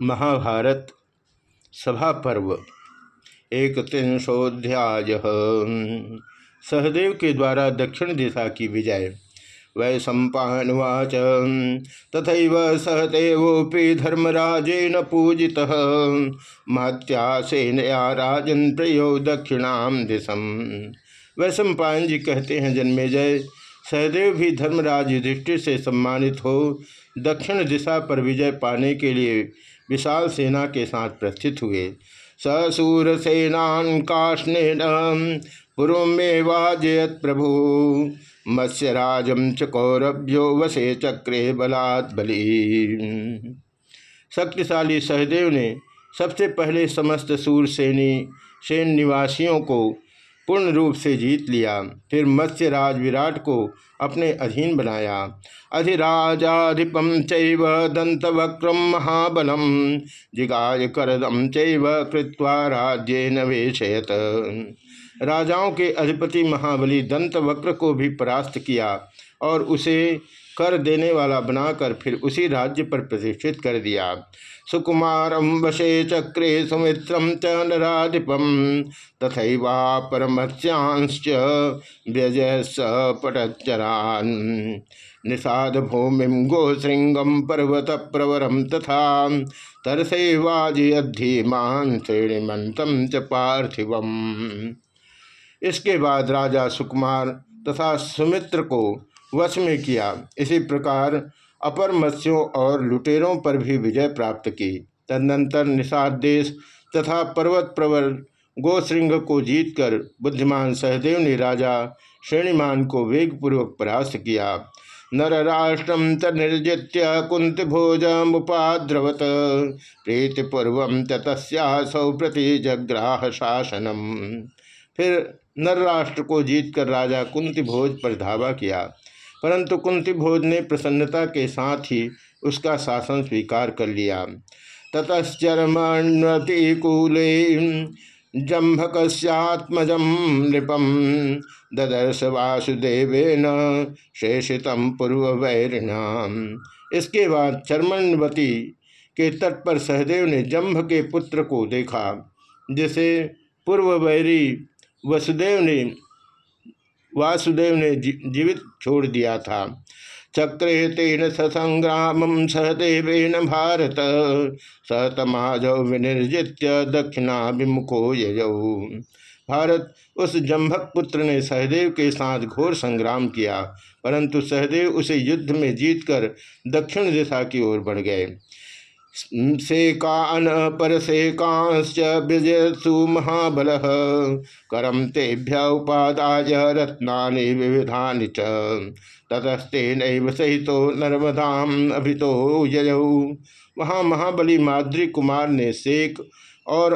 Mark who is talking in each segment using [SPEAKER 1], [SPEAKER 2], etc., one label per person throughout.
[SPEAKER 1] महाभारत सभा पर्व एक त्रिंशोध्याय सहदेव के द्वारा दक्षिण दिशा की विजय। वै सम्पावाच तथा सहदेवोपि धर्मराजेन पूजि महत्या सेनया राजन प्रयो दक्षिणाम दिशम सम्पायन जी कहते हैं जन्मे जय सहदेव भी धर्मराज युधिष्ठिर से सम्मानित हो, दक्षिण दिशा पर विजय पाने के लिए विशाल सेना के साथ प्रस्थित हुए। ससूर सेनान में वाजयत प्रभु। मत्स्यराजम च कौरभ्यो वसे चक्रे बलात् बलि। शक्तिशाली सहदेव ने सबसे पहले समस्त सूरसेनी सेन निवासियों को पूर्ण रूप से जीत लिया। फिर मत्स्यराज विराट को अपने अधीन बनाया। अधिराजाधिपम चैव दंतवक्रम महाबलम जिगाय करदम चैव कृत्वा राज्य नवेशयत। राजाओं के अधिपति महाबली दंतवक्र को भी परास्त किया और उसे कर देने वाला बनाकर फिर उसी राज्य पर प्रतिष्ठित कर दिया। सुकुमारम वशे चक्रे सुमित्रम च नाधिपम तथा परमत्यांश व्यजय स पटचरान निषाद भूमि गोशृंगम पर्वत प्रवरम तथा तरसे वाजयधीमान श्रेणीमंतम च पार्थिवम। इसके बाद राजा सुकुमार तथा सुमित्र को वश में किया। इसी प्रकार अपर मत्स्यों और लुटेरों पर भी विजय प्राप्त की। तदनंतर निषाद देश तथा पर्वत प्रवर गोश्रृंग को जीतकर बुद्धिमान सहदेव ने राजा श्रेणीमान को वेगपूर्वक परास्त किया। नर राष्ट्रम तनिर्जित्य कुंत भोज मुद्रवत प्रीतिपूर्व तस्यासौ प्रति जग्राह शासनम। फिर नर राष्ट्र को जीतकर राजा कुंती भोज पर धावा किया। परंतु कुंती भोज ने प्रसन्नता के साथ ही उसका शासन स्वीकार कर लिया। ततश्चरमणतिकूले जम्भकस्यात्मज नृपम ददर्श वासुदेवेन शेषितम पूर्व वैरिणाम इसके बाद चरमणवती के तट पर सहदेव ने जम्भ के पुत्र को देखा, जिसे पूर्व वैरी वसुदेव ने वासुदेव ने जीवित छोड़ दिया था। चक्रे तेन ससंग्राम सहदेवेन भारत सतमाजौ विनिर्जित्य दक्षिणाभिमुखो यजौ। भारत उस जम्भक पुत्र ने सहदेव के साथ घोर संग्राम किया, परंतु सहदेव उसे युद्ध में जीतकर दक्षिण दिशा की ओर बढ़ गए। सेकान परसेकांश्च विजयसु महाबल। करम तेभ्य उपादाय रत्ना विविधा च। ततस्तेन सहितो नर्मदाम अभितो ययौ। वहाँ महाबली माद्री कुमार ने सेक और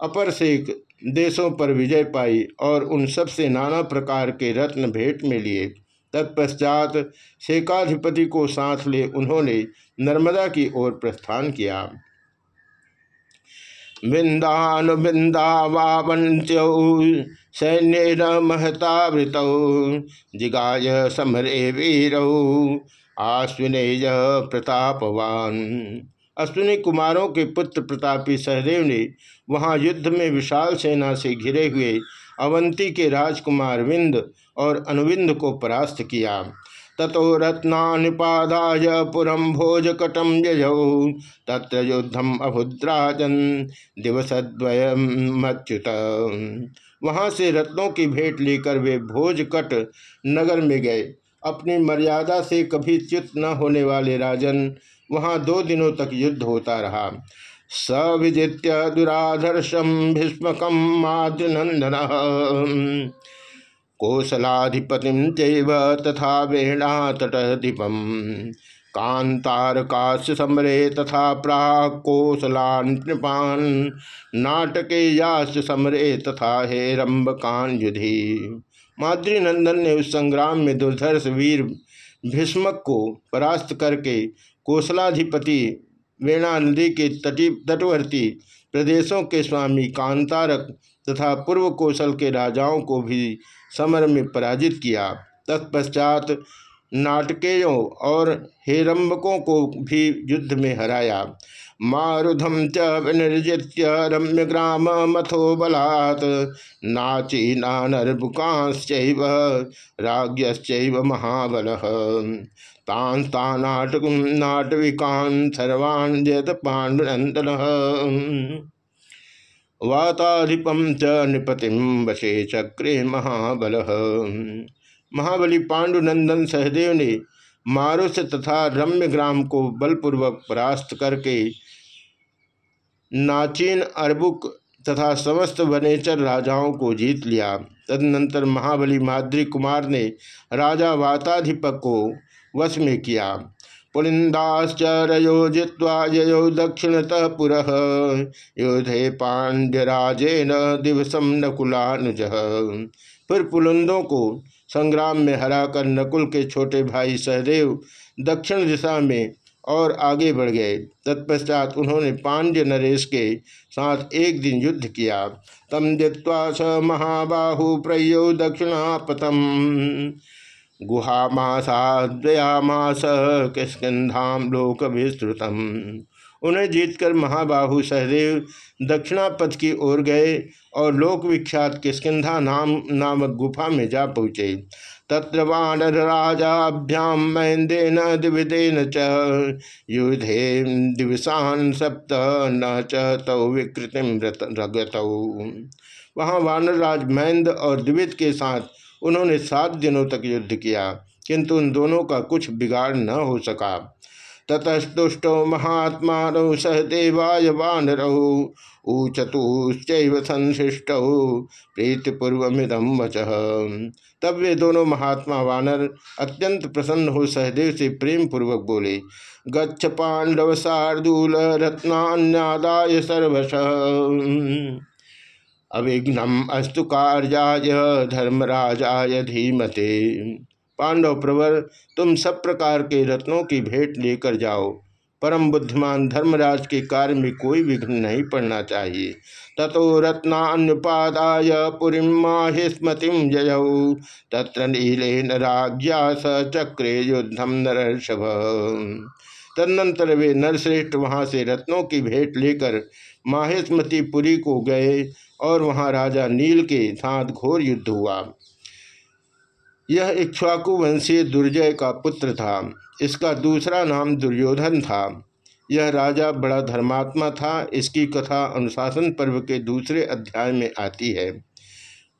[SPEAKER 1] अपर सेक देशों पर विजय पाई और उन सबसे नाना प्रकार के रत्न भेंट में लिए। तत्पश्चात शेकाधिपति को साथ ले उन्होंने नर्मदा की ओर प्रस्थान किया। बिंदानुबिंदावावंत्यौ सैन्य महतावृत, जिगाय समरे वीरौ, आश्विनेय प्रतापवान। अश्विनी कुमारों के पुत्र प्रतापी सहदेव ने वहाँ युद्ध में विशाल सेना से घिरे हुए अवंती के राजकुमार विंद और अनुविंद को परास्त किया। ततो रत्नापादाय पुरम भोजकटम यजौ। तत्र युद्धम अभुद्राजन दिवसद्वयमच्युत वहाँ से रत्नों की भेंट लेकर वे भोजकट नगर में गए। अपनी मर्यादा से कभी च्युत न होने वाले राजन वहाँ दो दिनों तक युद्ध होता रहा। स विजित्य दुराधर्षम भीष्मकम माद्रनंदन कौशलाधिपति तथा वेणा तटधिपम कांतारकाश समरे तथा प्राकोशलान नृपान नाटके यास समरे तथा हेरम्बकान युधि माद्रीनंदन ने उस संग्राम में दुर्धर्ष वीर भीष्मक को परास्त करके कोसलाधिपति वेणा नदी के तटी, तटवर्ती प्रदेशों के स्वामी कांतारक तथा पूर्व कौशल के राजाओं को भी समर में पराजित किया। तत्पश्चात नाटकेयों और हेरम्बकों को भी युद्ध में हराया। मारुधम च विनिर्जित्य रम्य ग्राम मथो बलात्। नाची नानर्बुकाश्चैव, राज्ञश्चैव महाबल। तान नाटक नाटविकान् सर्वान् वाताधिपम च नृपतिम वशे चक्रे महाबल। महाबली पांडुनंदन सहदेव ने मारुष तथा रम्य ग्राम को बलपूर्वक परास्त करके नाचीन अरबुक तथा समस्त वनेचर राजाओं को जीत लिया। तदनंतर महाबली माद्री कुमार ने राजा वाताधिपक को वश में किया। पुलिंदाश्च रयो जित्वा ययो दक्षिणतः पुरः योधे पांड्यराजेन दिवसम नकुलानुज। फिर पुलंदों को संग्राम में हराकर नकुल के छोटे भाई सहदेव दक्षिण दिशा में और आगे बढ़ गए। तत्पश्चात उन्होंने पांड्य नरेश के साथ एक दिन युद्ध किया। तम दित्वा स महाबाहु प्रयो दक्षिणापतम। गुहामासाद्वयामास किस्कंधाम लोक विस्तृतम उन्हें जीतकर महाबाहु सहदेव दक्षिणापथ की ओर गए और लोक विख्यात किस्किधा नाम, नामक गुफा में जा पहुँचे। तत्र वानर राजाभ्याम महेंदेन दिविदेन च युधे दिवसान सप्त न च विकृतिम रगतौ। वहाँ वानर राज महेंद्र और द्विविद के साथ उन्होंने सात दिनों तक युद्ध किया, किंतु उन दोनों का कुछ बिगाड़ न हो सका। ततस्तुष्टो महात्मा सह देवाय वानरौ ऊचतुश्च संशिष्ट प्रीतिपूर्वमिदम वच। तब वे दोनों महात्मा वानर अत्यंत प्रसन्न हो सहदेव से प्रेम पूर्वक बोले, गच्छ पांडव शार्दूल रत्नान्यादाय सर्वश। अविघ्नम अस्तु कार्याय धर्मराजाय धीमते। पांडव प्रवर, तुम सब प्रकार के रत्नों की भेंट लेकर जाओ। परम बुद्धिमान धर्मराज के कार्य में कोई विघ्न नहीं पड़ना चाहिए। ततो रत्नान्युपादाय पुरी माहिस्मतिम जय। तत्र नीलेन राज्ञा स चक्रे युद्धम नरषभ तदनंतर वे नरश्रेष्ठ वहाँ से रत्नों की भेंट लेकर माहेस्मति पुरी को गए और वहाँ राजा नील के साथ घोर युद्ध हुआ। यह इक्ष्वाकु वंशीय दुर्जय का पुत्र था। इसका दूसरा नाम दुर्योधन था। यह राजा बड़ा धर्मात्मा था। इसकी कथा अनुशासन पर्व के दूसरे अध्याय में आती है।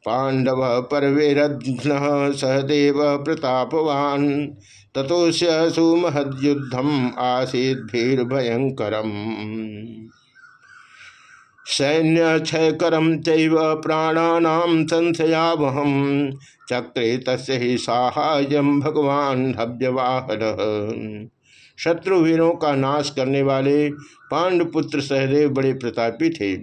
[SPEAKER 1] पांडव परवेरघ्न सहदेव प्रतापवान तथोस्य सुमहद्युद्धम आसीत भीर भयंकरम सैन्य क्षयकरम चैव प्राणानाम संशयावहम चक्रे तस् ही भगवान हव्यवाहन। शत्रुवीरों का नाश करने वाले पांडपुत्र सहदेव बड़े प्रतापी थे।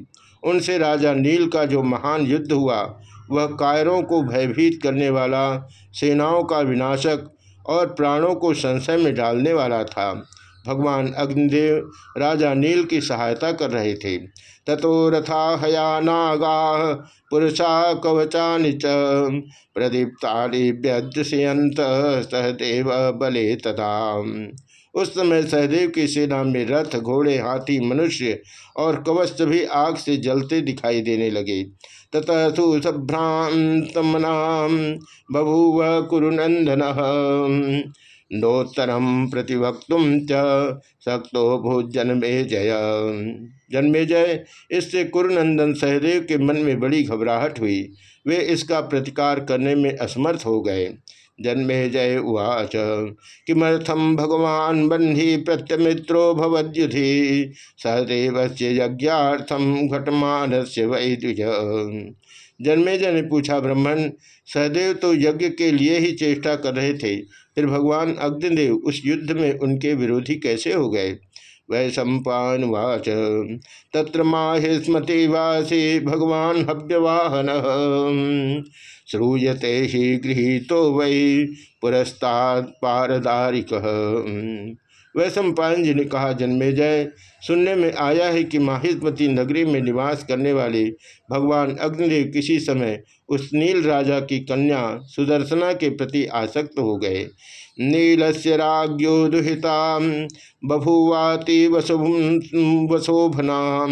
[SPEAKER 1] उनसे राजा नील का जो महान युद्ध हुआ, वह कायरों को भयभीत करने वाला, सेनाओं का विनाशक और प्राणों को संशय में डालने वाला था। भगवान अग्निदेव राजा नील की सहायता कर रहे थे। ततो रथा हया नागा पुरुषा कवचा च प्रदीप्ता व्यदृश्यंत सहदेव बले तथा। उस समय सहदेव की सेना में रथ, घोड़े, हाथी, मनुष्य और कवच भी आग से जलते दिखाई देने लगे। ततः सुसभ्रांतमना बभूव कुरुनंदन नोत्तरम प्रतिवक्त शक्तो भूत जन्मे जय जन्मे जय इससे कुरुनंदन सहदेव के मन में बड़ी घबराहट हुई। वे इसका प्रतिकार करने में असमर्थ हो गए। जन्मे जय उवाच किमर्थम भगवान बन्ही प्रत्यमित्रो भवद्युधि? सहदेव से यज्ञार्थम घटमान से वैद्युज जन्मेजय ने पूछा, ब्राह्मण, सहदेव तो यज्ञ के लिए ही चेष्टा कर रहे थे। फिर भगवान अग्निदेव उस युद्ध में उनके विरोधी कैसे हो गए? वै सम्पावाच तत्र माहिस्मति वासी भगवान हव्यवाहन। श्रूयते ही गृहीतो वै पुरस्ताद पारदारिक। वैश्व जी ने कहा, जन्मे जय। सुनने में आया है कि माहिष्मती नगरी में निवास करने वाले भगवान अग्निदेव किसी समय उस नील राजा की कन्या सुदर्शना के प्रति आसक्त हो गए। नील से राज्ञो दुहिता बभुवाति वसु वसोभना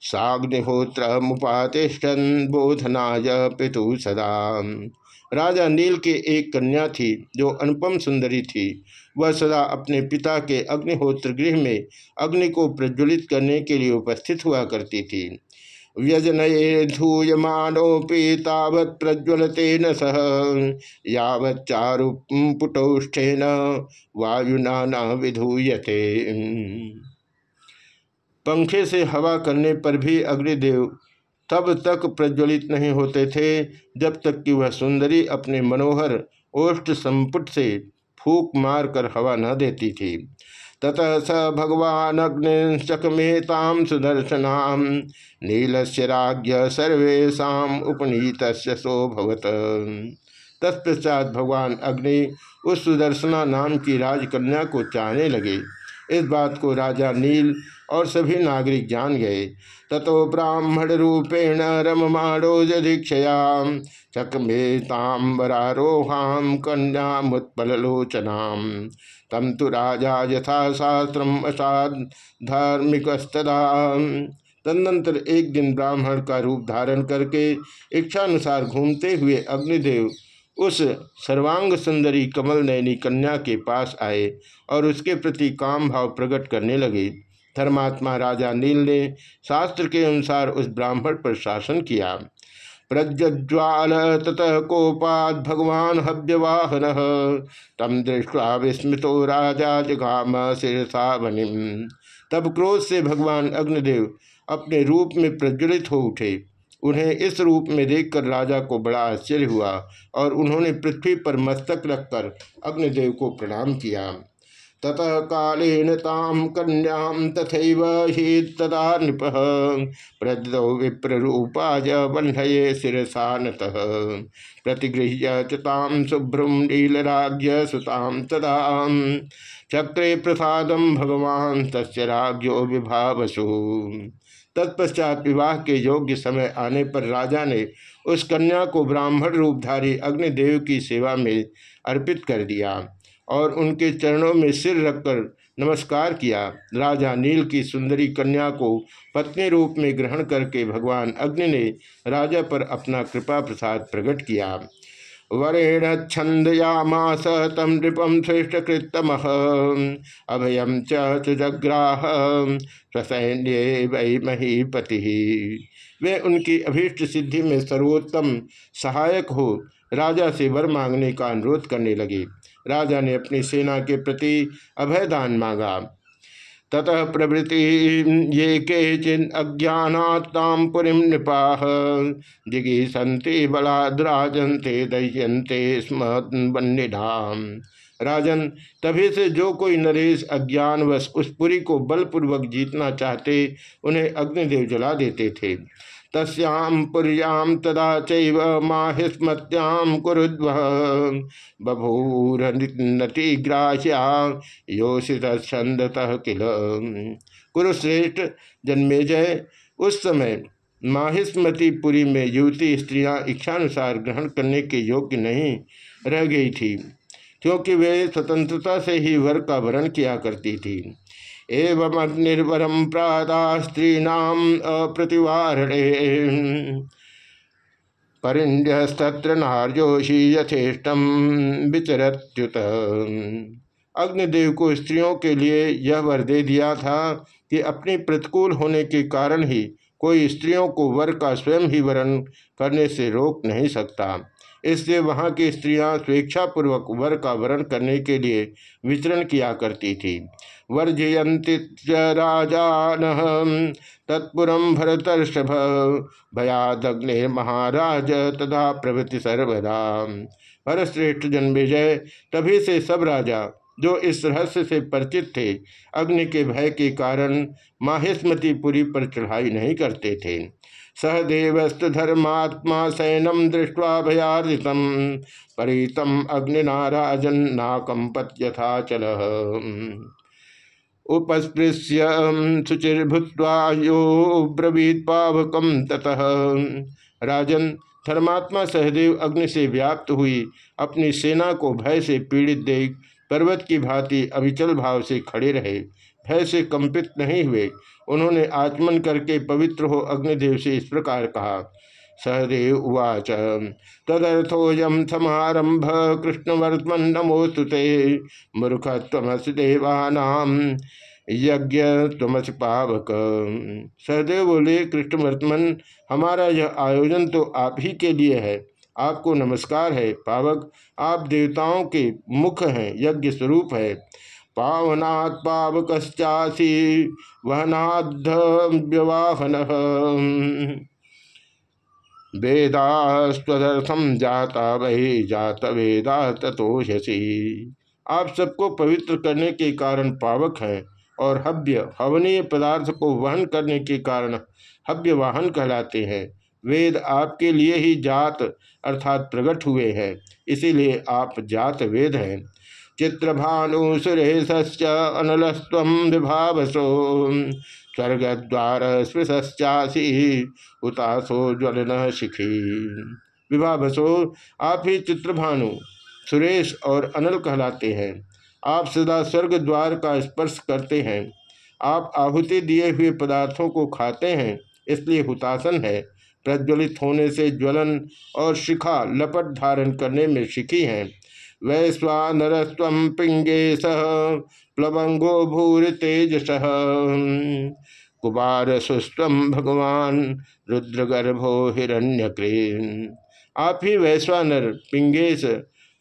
[SPEAKER 1] साग्निहोत्र मुपातिष्ठन बोधनाय पितु सदा। राजा नील के एक कन्या थी, जो अनुपम सुंदरी थी। वह सदा अपने पिता के अग्निहोत्र गृह में अग्नि को प्रज्वलित करने के लिए उपस्थित हुआ करती थी। व्यजन धूयमानोपि तावत प्रज्वलते न सह यावत वायुना न विधूयते पंखे से हवा करने पर भी अग्निदेव तब तक प्रज्वलित नहीं होते थे, जब तक कि वह सुंदरी अपने मनोहर ओष्ठ संपुट से फूक मार कर हवा न देती थी। ततः स भगवान अग्निशकमेताम सुदर्शनाम नील से राज्य सर्वेशा उपनीत सोभवत तत्पश्चात भगवान अग्नि उस सुदर्शना नाम की राजकन्या को चाहने लगे। इस बात को राजा नील और सभी नागरिक जान गए। ततो ब्राह्मण रूपेण रममाणोज दीक्षयाम चकमेताम्बरारोहाम कन्यामुत्पलोचनाम तम तो राजा यथा शास्त्रम असाध धार्मिकस्तदा। तदनंतर एक दिन ब्राह्मण का रूप धारण करके इच्छानुसार घूमते हुए अग्निदेव उस सर्वांग सुंदरी कमल नैनी कन्या के पास आए और उसके प्रति काम भाव प्रकट करने लगे। धर्मात्मा राजा नील ने शास्त्र के अनुसार उस ब्राह्मण पर शासन किया। प्रज्ज्वाल ततः कोपाद भगवान हव्यवाहन। तम दृष्टवा विस्मृतो राजा जगाम शिरसा बनिम तब क्रोध से भगवान अग्निदेव अपने रूप में प्रज्वलित हो उठे। उन्हें इस रूप में देखकर राजा को बड़ा आश्चर्य हुआ और उन्होंने पृथ्वी पर मस्तक रखकर अग्निदेव को प्रणाम किया। ततः कालेन ताम कन्याम तथैव ही तदा नृप। प्रदौ विप्ररूपाय बन्धये शिरसानत प्रतिगृह्य चाम शुभ्रुम नीलराज्य सुताम तदा। चक्रे प्रसाद भगवान तस् राज्यो विभावसु। तत्पश्चात विवाह के योग्य समय आने पर राजा ने उस कन्या को ब्राह्मण रूपधारी अग्निदेव की सेवा में अर्पित कर दिया और उनके चरणों में सिर रखकर नमस्कार किया। राजा नील की सुंदरी कन्या को पत्नी रूप में ग्रहण करके भगवान अग्नि ने राजा पर अपना कृपा प्रसाद प्रकट किया। वरेण छंदयामास तम नृपम श्रेष्ठ श्रेष्ठकृतम अभयम चग्राह ससैन्य वै महीपति। वे उनकी अभीष्ट सिद्धि में सर्वोत्तम सहायक हो। राजा से वर मांगने का अनुरोध करने लगे। राजा ने अपनी सेना के प्रति अभयदान मांगा। ततः प्रभृति ये केचिन अज्ञानात्ताम पुरी नृपा जिगीसंति बलाद्राजनते दह्यंते स्म वन्यधाम राजन, तभी से जो कोई नरेश अज्ञानवश उस पुरी को बलपूर्वक जीतना चाहते, उन्हें अग्निदेव जला देते थे। तस्याम पुर्याम तदा चैव माहिस्मत्याम कुरुद्व। बभूर नतिग्राह्या योषित छंदतः किल। कुरुश्रेष्ठ जन्मेजय, उस समय माहिस्मतीपुरी में युवती स्त्रियाँ इच्छानुसार ग्रहण करने के योग्य नहीं रह गई थी, क्योंकि वे स्वतंत्रता से ही वर का वरण किया करती थी। एवं अग्निर्वरम प्रादा स्त्रीणाम अप्रतिवारणे। परिण्यस्तत्र नार्योषि यथेष्टम विचरत्युत। अग्निदेव को स्त्रियों के लिए यह वर दे दिया था कि अपनी प्रतिकूल होने के कारण ही कोई स्त्रियों को वर का स्वयं ही वरण करने से रोक नहीं सकता। इसलिए वहाँ की स्त्रियाँ स्वेच्छापूर्वक वर का वरण करने के लिए विचरण किया करती थी। वर्जयंती राजान तत्पुरम भरतर्षभ, भयादग्नि महाराज तथा प्रभृति सर्वदा। भरतश्रेष्ठ जन्मेजय तभी से सब राजा, जो इस रहस्य से परिचित थे, अग्नि के भय के कारण माहेस्मतीपुरी पर चढ़ाई नहीं करते थे। सहदेवस्तु धर्मात्मा सैनम दृष्टवा भयार्जित परितम अग्निना राजन नाकंपत यथा चल। उपस्पृश्य शुचिर्भूत्वा यो ब्रवीत पावकम ततः। राजन, धर्मात्मा सहदेव अग्नि से व्याप्त हुई, अपनी सेना को भय से पीड़ित देख, पर्वत की भांति अविचल भाव से खड़े रहे, भय से कंपित नहीं हुए उन्होंने आचमन करके पवित्र हो अग्निदेव से इस प्रकार कहा, सहदेव उवाच। तदर्थोयम समारंभ कृष्णवर्तमन नमोस्तुते मूर्ख तमस देवानाम यज्ञ तमस पावक। सहदेव बोले कृष्ण वर्तमन हमारा यह आयोजन तो आप ही के लिए है। आपको नमस्कार है, पावक। आप देवताओं के मुख हैं यज्ञ स्वरूप है। पावनात् पावकश्चासी वहनाद्ध व्यवाहन वेदास्वदर्थम जाता वही जात वेदा तथोषसी आप सबको पवित्र करने के कारण पावक हैं और हव्य, हवनीय पदार्थ को वहन करने के कारण हव्य वाहन कहलाते हैं। वेद आपके लिए ही जात अर्थात प्रकट हुए हैं, इसीलिए आप जात वेद हैं। चित्रभानु सुरेश अनलस्व विभावसो। स्वर्गद्वार स्पृशासी उतासो ज्वलन शिखी। विभावसो, आप ही चित्रभानु, सुरेश और अनल कहलाते हैं। आप सदा स्वर्ग द्वार का स्पर्श करते हैं। आप आहुति दिए हुए पदार्थों को खाते हैं, इसलिए हुतासन है। प्रज्वलित होने से ज्वलन और शिखा लपट धारण करने में शिखी हैं। वैश्वानरस्व पिंगे सह प्लवंगो भूर तेजस कुबार सुस्व भगवान रुद्रगर्भो हिरण्य आप ही वैश्वानर पिंगेश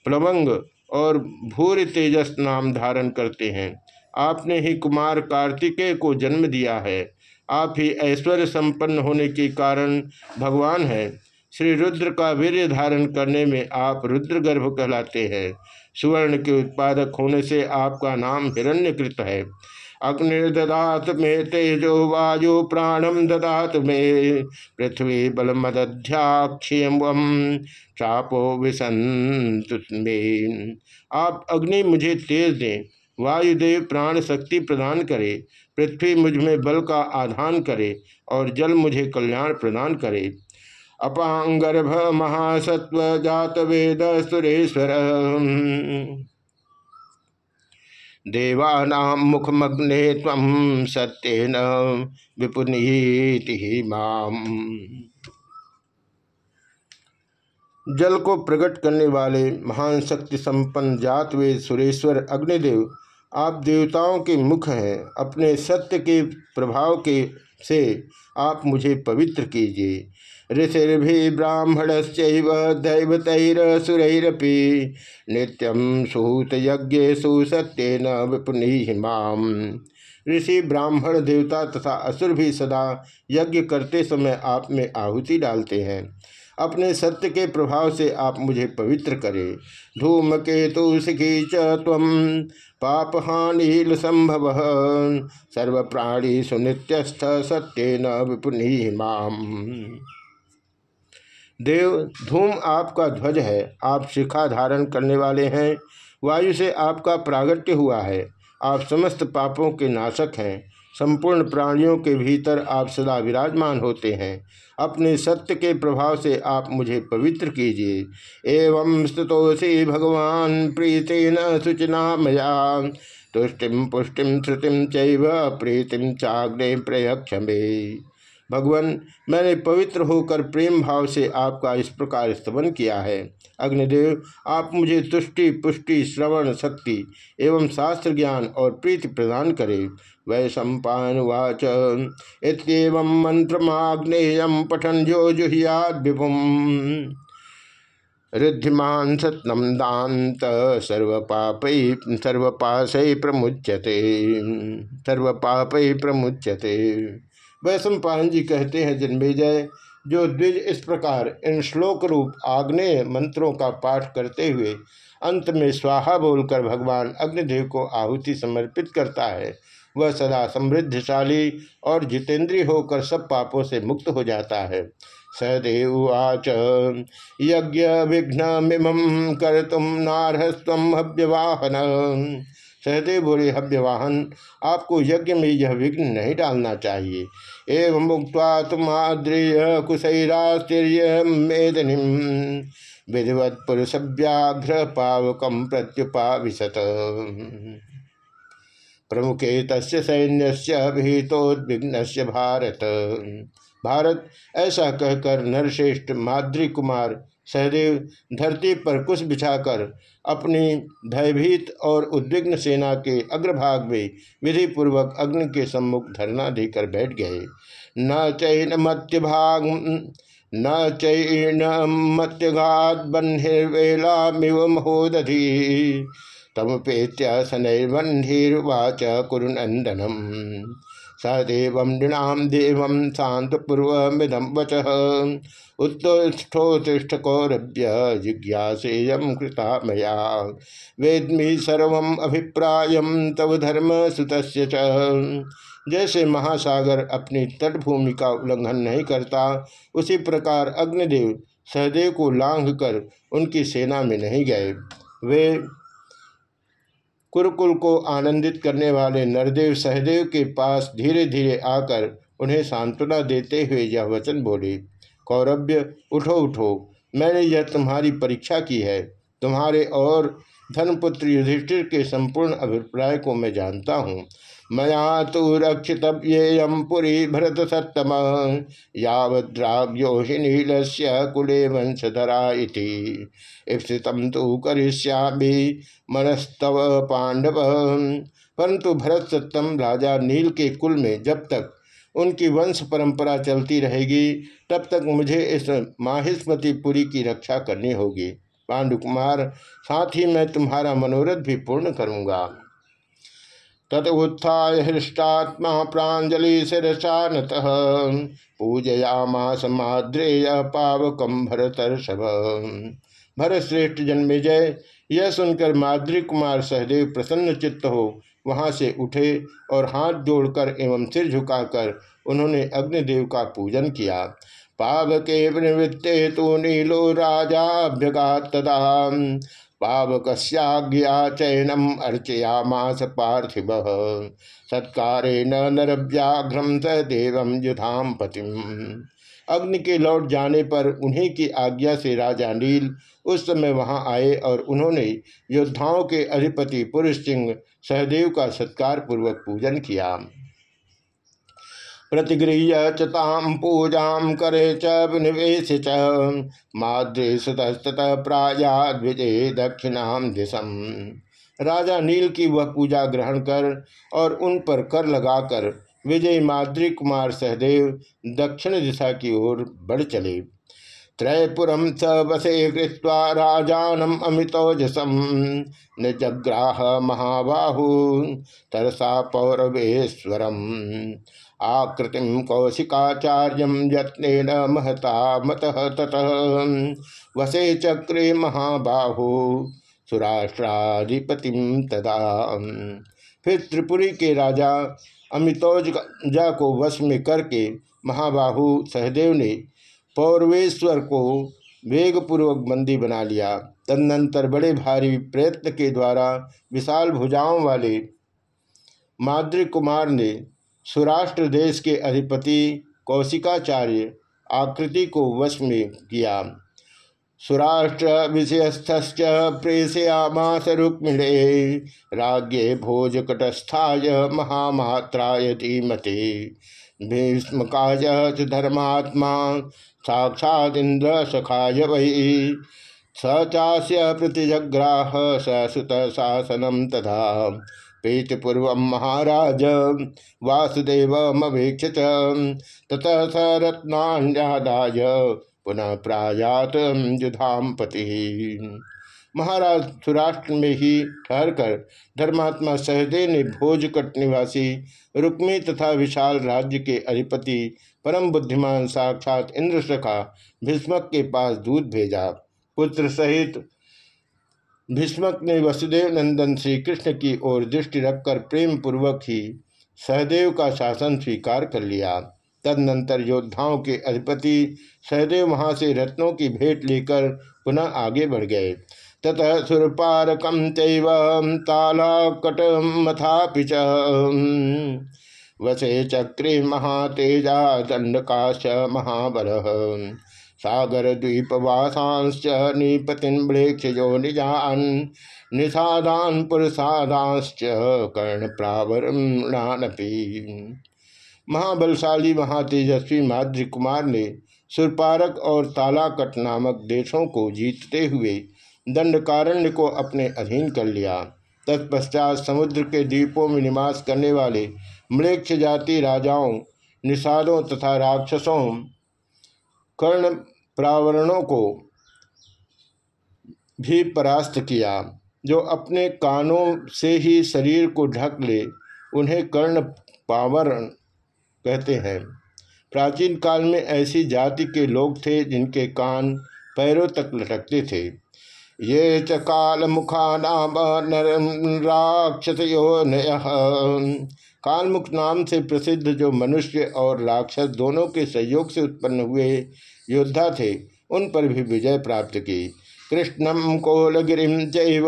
[SPEAKER 1] प्लवंग और भूर तेजस नाम धारण करते हैं। आपने ही कुमार कार्तिकेय को जन्म दिया है। आप ही ऐश्वर्य संपन्न होने के कारण भगवान है। श्री रुद्र का वीर्य धारण करने में आप रुद्र गर्भ कहलाते हैं। सुवर्ण के उत्पादक होने से आपका नाम हिरण्यकृत है। अग्निर्ददात में तेजो वायु प्राणम ददात में। पृथ्वी बल मदध्याक्षम चापो विसंत आप अग्नि मुझे तेज दें, वायुदेव प्राण शक्ति प्रदान करे, पृथ्वी मुझमें बल का आधान करे और जल मुझे कल्याण प्रदान करे। अपांगर्भ महासत्व जात वेद सुरेश्वर देवाना मुखमग्ने सत्यन विपुनीति माम। जल को प्रकट करने वाले महान शक्ति संपन्न जात वे सुरेश्वर अग्निदेव आप देवताओं के मुख हैं, अपने सत्य के प्रभाव के से आप मुझे पवित्र कीजिए। ऋषिर्भि ब्राह्मण दैवतरसुरपि नित्यम सूत यज्ञेशु सत्य न माम। ऋषि ब्राह्मण देवता तथा असुर भी सदा यज्ञ करते समय आप में आहुति डालते हैं। अपने सत्य के प्रभाव से आप मुझे पवित्र करें। धूम केतु शिखी चम पाप हानिल संभव सर्व प्राणी सुनित्यस्थ सत्य न माम। देव, धूम आपका ध्वज है, आप शिखा धारण करने वाले हैं, वायु से आपका प्रागट्य हुआ है, आप समस्त पापों के नाशक हैं संपूर्ण प्राणियों के भीतर आप सदा विराजमान होते हैं। अपने सत्य के प्रभाव से आप मुझे पवित्र कीजिए। एवं स्तुतोषि भगवान, प्रीति न सुचना मया तुष्टिम पुष्टिम श्रुतिम चैव प्रीतिम चाग्ने भगवान, मैंने पवित्र होकर प्रेम भाव से आपका इस प्रकार स्तमन किया है। अग्निदेव, आप मुझे तुष्टि, पुष्टि, श्रवण, शक्ति एवं शास्त्र ज्ञान और प्रीति प्रदान करें। वै सम्पावाच इतम मंत्रमाग्नेय पठन जो जुहियाद विभुम। रिद्धिमान सतनम दात सर्वपापै सर्वपाशै प्रमुच्यते। सर्वपापै प्रमुच्यते। वैश्व पायन जी कहते हैं, जन्मेजय, जो द्विज इस प्रकार इन श्लोक रूप आग्नेय मंत्रों का पाठ करते हुए अंत में स्वाहा बोलकर भगवान अग्निदेव को आहुति समर्पित करता है। वह सदा समृद्धशाली और जितेंद्रीय होकर सब पापों से मुक्त हो जाता है। सदेवाच यज्ञ विघ्न मिम कर तुम नारहस्व हव्यवाहन। सहदेव बोले, हव्यवाहन, आपको यज्ञ में यह विघ्न नहीं डालना चाहिए। एवं मुक्त तुमाद्रिय कुशैराश्चर्य मेदनी विधिवत पुरुष व्याघ्र पावकम प्रत्युपाविशत। प्रमुखे तस् सैन्य भीतोद्विघ्न भारत। भारत, ऐसा कहकर नरश्रेष्ठ माद्री कुमार सहदेव धरती पर कुछ बिछाकर अपनी भयभीत और उद्विग्न सेना के अग्रभाग में विधिपूर्वक अग्नि के सम्मुख धरना देकर बैठ गए। न चैन मत्य भाग न चैन मत्यघात बन्हिर्वेला मिव महोदधि। तमुपेत्य शनैर्बन्धिर्वाच कुरुनंदनम सदेव नृणाम देव शांतपूर्वमिदम वच। उत्तिष्ठोत्तिष्ठ कौरभ्य जिज्ञासेयम कृता मया। वेदमी सर्व अभिप्राय तव धर्म सुत जैसे महासागर अपनी तटभूमि का उल्लंघन नहीं करता, उसी प्रकार अग्निदेव सहदेव को लांघ कर उनकी सेना में नहीं गए। वे कुरुकुल को आनंदित करने वाले नरदेव सहदेव के पास धीरे धीरे आकर उन्हें सांत्वना देते हुए यह वचन बोले कौरभ्य उठो उठो, मैंने यह तुम्हारी परीक्षा की है। तुम्हारे और धनपुत्र युधिष्ठिर के संपूर्ण अभिप्राय को मैं जानता हूँ। मया तो रक्षितव्येयम पुरी भरत सत्तम यावद्राव्योहिनील से कुले वंशधरा इप्सित तो करिष्यामि मनस्तव पांडव परंतु भरत सत्तम राजा नील के कुल में जब तक उनकी वंश परंपरा चलती रहेगी, तब तक मुझे इस माहिस्मती पुरी की रक्षा करनी होगी। पांडुकुमार, साथ ही मैं तुम्हारा मनोरथ भी पूर्ण करूँगा। तत हृष्टात्मा प्राजलि शिरसा नत। पूजयामास माद्रेय पावकम भरतर्षभ भरत श्रेष्ठ जन्मेजय यह सुनकर माद्री कुमार सहदेव प्रसन्न चित्त हो वहाँ से उठे और हाथ जोड़कर एवं सिर झुकाकर उन्होंने अग्निदेव का पूजन किया। पावके निवृत्ते तो नीलो राजाभ्यगात तदा पावकस्याज्ञा चयनम अर्चयामास पार्थिव। सत्कारे नरव्याघ्रम स देव युधाम पतिम। अग्नि के लौट जाने पर उन्हीं की आज्ञा से राजा नील उस समय वहाँ आए और उन्होंने योद्धाओं के अधिपति पुरुष सिंह सहदेव का सत्कार पूर्वक पूजन किया। प्रतिगृह्य चाम पूजा करे च माद्रे सुतस्तः प्रायाद विजय दक्षिणाम दिशम राजा नील की वह पूजा ग्रहण कर और उन पर कर लगाकर विजय माद्री कुमार सहदेव दक्षिण दिशा की ओर बढ़ चले। त्रयपुरम स वसे कृत्वा राजानम अमितोजसम निजग्राह महाबाहु, तरसा पौरवेश्वरम। आकृति कौशिकाचार्य यत्न महता मत ततः। वसे चक्रे महाबाहु सुराष्ट्राधिपति तदा। फिर त्रिपुरी के राजा अमितौजा को वश में करके महाबाहु सहदेव ने पौरवेश्वर को वेगपूर्वक बंदी बना लिया। तदनंतर बड़े भारी प्रयत्न के द्वारा विशाल भुजाओं वाले माद्री कुमार ने सुराष्ट्र देश के अधिपति कौशिकाचार्य आकृति को वश में किया। सुराष्ट्र विषयस्थ प्रेषयामास रुक्मिणे राज्य भोजकटस्थाय महामात्राय धीमते। भीष्मकाय धर्मात्मा साक्षादिंद्र सखाय वही स प्रतिजग्राह सुत शासनम तथा प्रीतिपूर्व महाराज वासुदेव वासुदेवमेक्ष ततः स रत्नान्यादाय पुनः प्रायात युधाम पति। महाराज सुराष्ट्र में ही ठहरकर धर्मात्मा सहदेव ने भोजकट निवासी रुक्मी तथा विशाल राज्य के अधिपति, परम बुद्धिमान साक्षात इंद्र सखा भीष्मक के पास दूध भेजा। पुत्र सहित भीष्मक ने वसुदेव नंदन श्री कृष्ण की ओर दृष्टि रखकर प्रेम पूर्वक ही सहदेव का शासन स्वीकार कर लिया। तदनंतर योद्धाओं के अधिपति सहदेव वहाँ से रत्नों की भेंट लेकर पुनः आगे बढ़ गए। ततः सुरपारकम तालाकटमथापि च। वसे चक्रे महातेजा दंडकाश महाबल। सागर द्वीपवासांश्च निपतिन्म्लेक्षयो निजान निषादान पुरुषादांश्च कर्ण प्रावरणानपि महाबलशाली, महातेजस्वी माद्री कुमार ने सुरपारक और तालाकट नामक देशों को जीतते हुए दंडकारण्य को अपने अधीन कर लिया। तत्पश्चात समुद्र के द्वीपों में निवास करने वाले मृक्ष जाति राजाओं, निषादों तथा राक्षसों कर्ण प्रावरणों को भी परास्त किया, जो अपने कानों से ही शरीर को ढक ले, उन्हें कर्ण पावरण कहते हैं। प्राचीन काल में ऐसी जाति के लोग थे, जिनके कान पैरों तक लटकते थे। ये च काल मुखा नाम राक्षस कालमुख नाम से प्रसिद्ध जो मनुष्य और राक्षस दोनों के सहयोग से उत्पन्न हुए योद्धा थे, उन पर भी विजय प्राप्त की। कृष्णम कोलगिरी चैव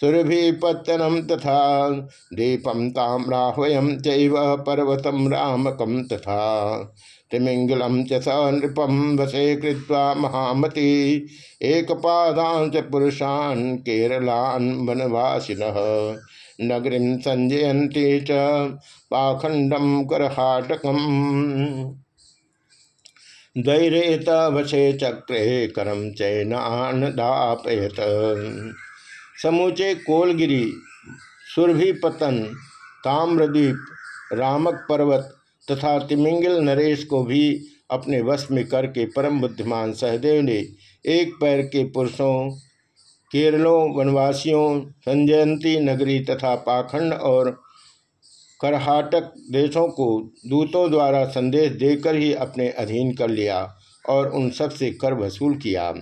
[SPEAKER 1] सुरभिपत्तनम तथा दीपम ताम्राह्वयम चैव पर्वतम रामकम तथा तिमिंगलम च स नृपम वसे कृत्वा महामती। एक पादान च पुरुषान केरलान वनवासिन। नगरी संजयंती च पाखंडम करहाटकम। दैरेत वशे चक्रे करम चैनान दापयत। समूचे कोलगिरी, सुरभिपतन, ताम्रदीप रामक पर्वत तथा तिमिंगल नरेश को भी अपने वश में करके परम बुद्धिमान सहदेव ने एक पैर के पुरुषों केरलों, वनवासियों, संजयंती नगरी तथा पाखंड और करहाटक देशों को दूतों द्वारा संदेश देकर ही अपने अधीन कर लिया और उन सबसे कर वसूल किया।